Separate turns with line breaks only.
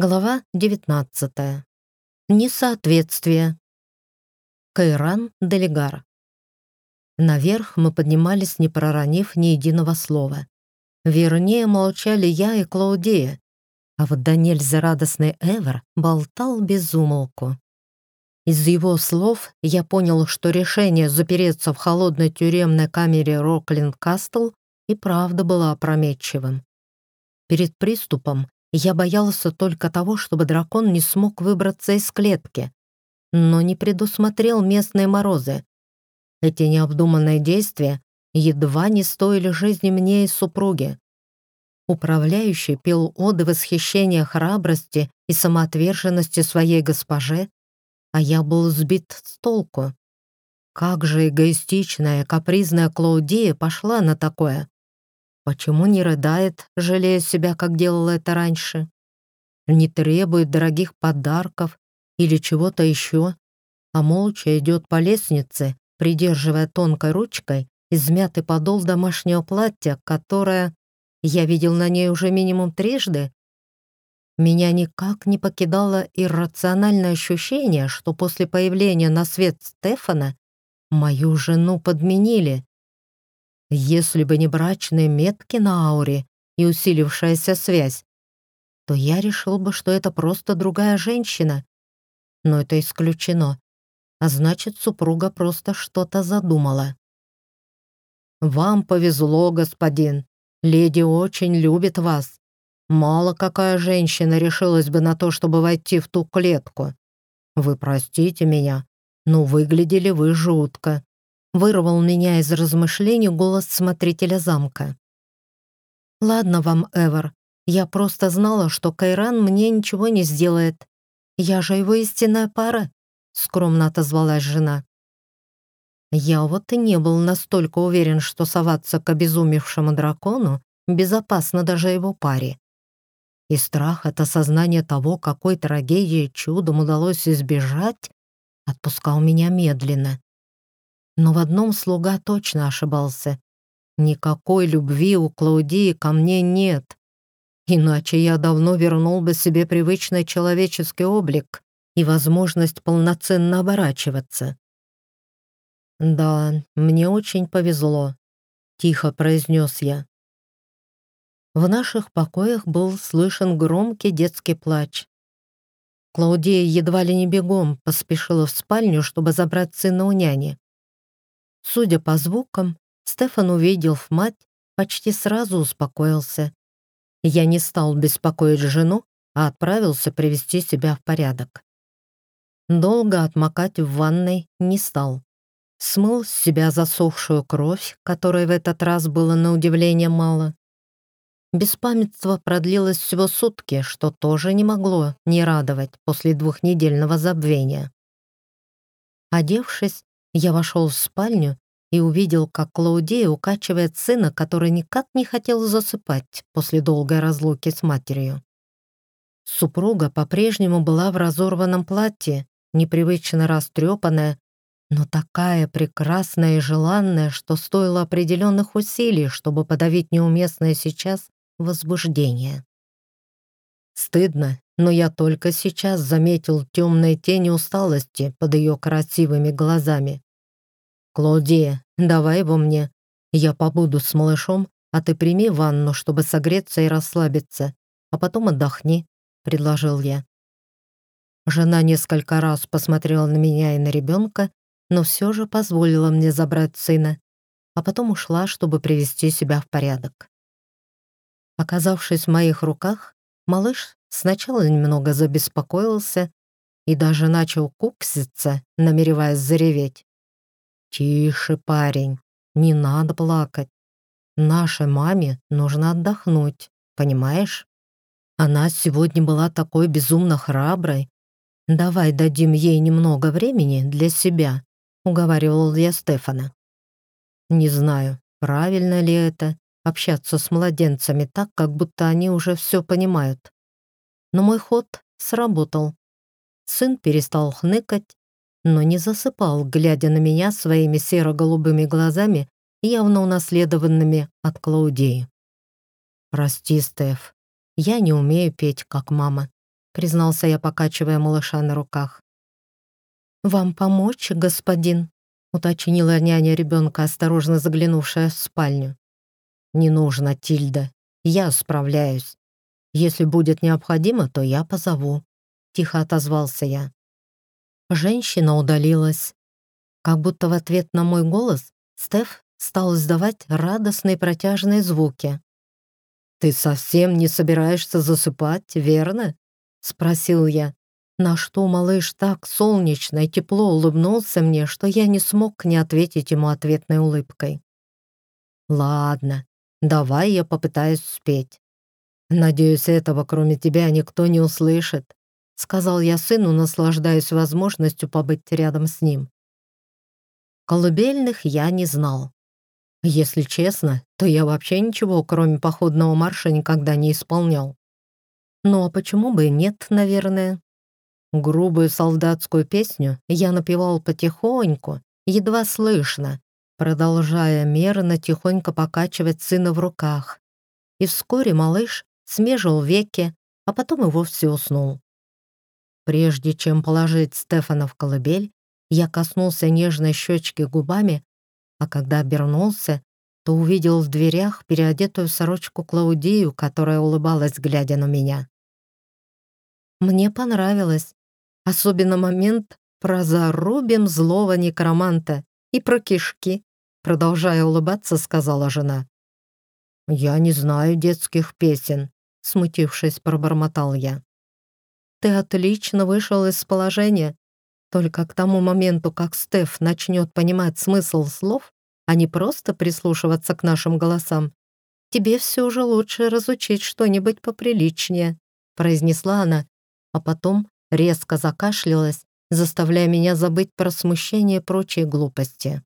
Глава 19. Несоответствие. Кайран Делегар. Наверх мы поднимались, не проронив ни единого слова. Вернее, молчали я и Клаудия, а вот да нельзя радостный Эвер болтал без умолку. Из его слов я понял, что решение запереться в холодной тюремной камере Роклин Кастл и правда было опрометчивым. Перед приступом я боялся только того, чтобы дракон не смог выбраться из клетки, но не предусмотрел местные морозы. Эти необдуманные действия едва не стоили жизни мне и супруге. Управляющий пел оды восхищения храбрости и самоотверженности своей госпоже, а я был сбит с толку. Как же эгоистичная, капризная Клаудия пошла на такое. Почему не рыдает, жалея себя, как делала это раньше? Не требует дорогих подарков или чего-то еще, а молча идет по лестнице, придерживая тонкой ручкой измятый подол домашнего платья, которое я видел на ней уже минимум трижды. Меня никак не покидало иррациональное ощущение, что после появления на свет Стефана мою жену подменили. Если бы не брачные метки на ауре и усилившаяся связь, то я решил бы, что это просто другая женщина. Но это исключено. А значит, супруга просто что-то задумала. «Вам повезло, господин. Леди очень любит вас. Мало какая женщина решилась бы на то, чтобы войти в ту клетку. Вы простите меня, но выглядели вы жутко вырвал меня из размышлений голос смотрителя замка. «Ладно вам, Эвер, я просто знала, что Кайран мне ничего не сделает. Я же его истинная пара», — скромно отозвалась жена. Я вот и не был настолько уверен, что соваться к обезумевшему дракону безопасно даже его паре. И страх от осознания того, какой трагедии чудом удалось избежать, отпускал меня медленно. Но в одном слуга точно ошибался. Никакой любви у Клаудии ко мне нет. Иначе я давно вернул бы себе привычный человеческий облик и возможность полноценно оборачиваться. «Да, мне очень повезло», — тихо произнес я. В наших покоях был слышен громкий детский плач. Клаудия едва ли не бегом поспешила в спальню, чтобы забрать сына у няни. Судя по звукам, Стефан, увидев мать, почти сразу успокоился. Я не стал беспокоить жену, а отправился привести себя в порядок. Долго отмокать в ванной не стал. Смыл с себя засохшую кровь, которой в этот раз было на удивление мало. Беспамятство продлилось всего сутки, что тоже не могло не радовать после двухнедельного забвения. Одевшись, я вошел в спальню и увидел, как Клаудия укачивает сына, который никак не хотел засыпать после долгой разлуки с матерью. Супруга по-прежнему была в разорванном платье, непривычно растрепанная, но такая прекрасная и желанная, что стоило определенных усилий, чтобы подавить неуместное сейчас возбуждение. Стыдно, но я только сейчас заметил темные тени усталости под ее красивыми глазами. «Клодия, давай его мне. Я побуду с малышом, а ты прими ванну, чтобы согреться и расслабиться, а потом отдохни», — предложил я. Жена несколько раз посмотрела на меня и на ребенка, но все же позволила мне забрать сына, а потом ушла, чтобы привести себя в порядок. Оказавшись в моих руках, малыш сначала немного забеспокоился и даже начал кукситься, намереваясь зареветь. «Тише, парень, не надо плакать. Нашей маме нужно отдохнуть, понимаешь? Она сегодня была такой безумно храброй. Давай дадим ей немного времени для себя», — уговаривал я Стефана. Не знаю, правильно ли это, общаться с младенцами так, как будто они уже все понимают. Но мой ход сработал. Сын перестал хныкать но не засыпал, глядя на меня своими серо-голубыми глазами, явно унаследованными от Клаудии. «Прости, Стеф, я не умею петь, как мама. признался я, покачивая малыша на руках. «Вам помочь, господин?» — уточнила няня ребенка, осторожно заглянувшая в спальню. «Не нужно, Тильда. Я справляюсь. Если будет необходимо, то я позову», — тихо отозвался я. Женщина удалилась. Как будто в ответ на мой голос Стеф стал издавать радостные протяжные звуки. «Ты совсем не собираешься засыпать, верно?» — спросил я. На что малыш так солнечно и тепло улыбнулся мне, что я не смог не ответить ему ответной улыбкой. «Ладно, давай я попытаюсь спеть. Надеюсь, этого кроме тебя никто не услышит», сказал я сыну, наслаждаясь возможностью побыть рядом с ним. Колыбельных я не знал. Если честно, то я вообще ничего, кроме походного марша, никогда не исполнял. Ну а почему бы и нет, наверное? Грубую солдатскую песню я напевал потихоньку, едва слышно, продолжая мерно тихонько покачивать сына в руках. И вскоре малыш смежил веки, а потом и вовсе уснул. Прежде чем положить Стефана в колыбель, я коснулся нежной щечки губами, а когда обернулся, то увидел в дверях переодетую сорочку Клаудию, которая улыбалась, глядя на меня. Мне понравилось, Особенно момент про зарубим злого некроманта и про кишки. Продолжая улыбаться, сказала жена. «Я не знаю детских песен», — смутившись, пробормотал я. «Ты отлично вышел из положения. Только к тому моменту, как Стеф начнет понимать смысл слов, а не просто прислушиваться к нашим голосам, тебе все же лучше разучить что-нибудь поприличнее», произнесла она, а потом резко закашлялась, заставляя меня забыть про смущение и прочие глупости.